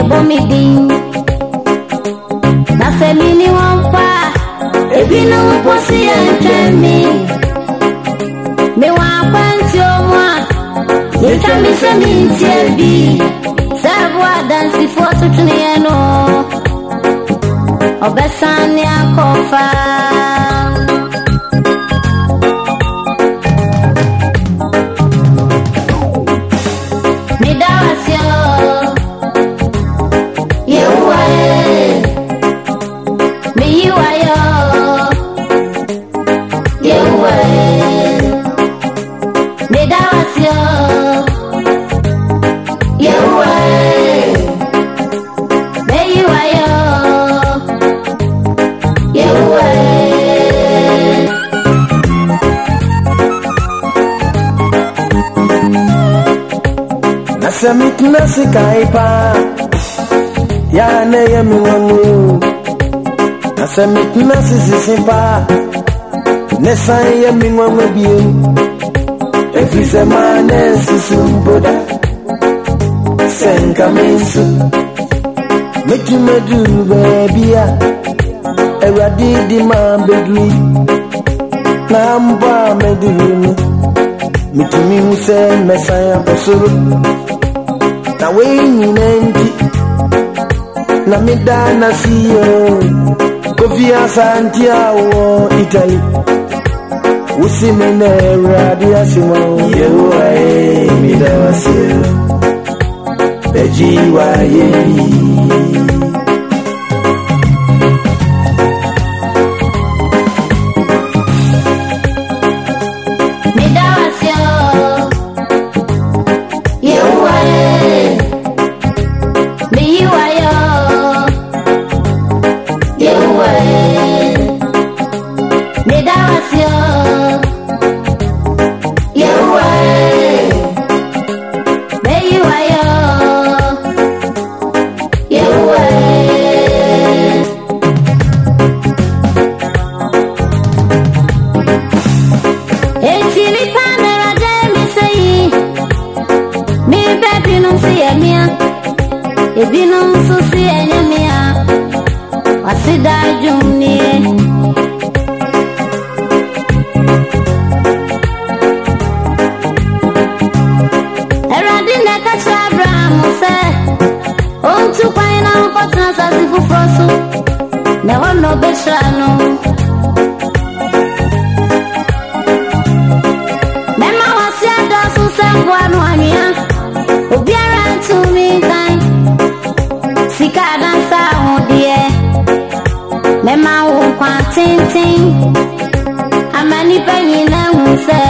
yɛbɔ me din na sɛ mini wɔn pa a ebinom mpo si yɛntwɛn me mewɔ akwantuo mu a yɛtwa me sɛ mentie bi sɛ ɛbo adansifoɔ totweneɛ no ɔbɛsan ne akɔfa meda na sɛ metena se kae paa yaa na o na sese paa ne san yɛ me nwanwa bio ɛfiri sɛ maa na nsusu mpo da sɛ nka me nso mɛtumi aduru baabi a awurade de maa bɛduru yi na mpo a mɛduru no metumi hu sɛ mɛsan akɔ na wenyi nenji na midana siyo. Kofi asanti awo itali usimene radi asimo yewa e midawasio ejiwa yeyi binom si yɛ mia, ebinom nso si yɛ nyamia, wasi da adwum nie. Awurade na ɛka kyerɛ Abraham sɛ, ontu kwan na ɔnkɔtena asase foforɔ so, na ɛhɔ na ɔbɛhyira no. mɛma wase adɔso sɛ mboa no anwea obiara quantity. I'm amani pa nyina hu sɛ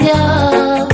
canción.